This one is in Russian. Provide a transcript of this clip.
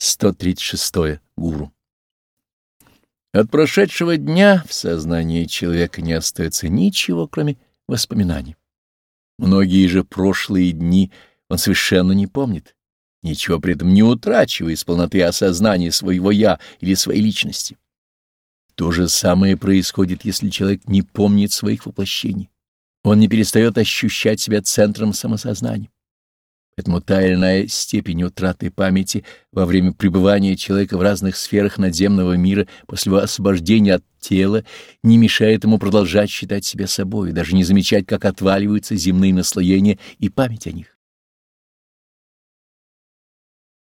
136. Гуру. От прошедшего дня в сознании человека не остается ничего, кроме воспоминаний. Многие же прошлые дни он совершенно не помнит, ничего при этом не утрачивая из полноты осознания своего «я» или своей личности. То же самое происходит, если человек не помнит своих воплощений. Он не перестает ощущать себя центром самосознания. Поэтому та или иная степень утраты памяти во время пребывания человека в разных сферах надземного мира после его освобождения от тела не мешает ему продолжать считать себя собой, даже не замечать, как отваливаются земные наслоения и память о них.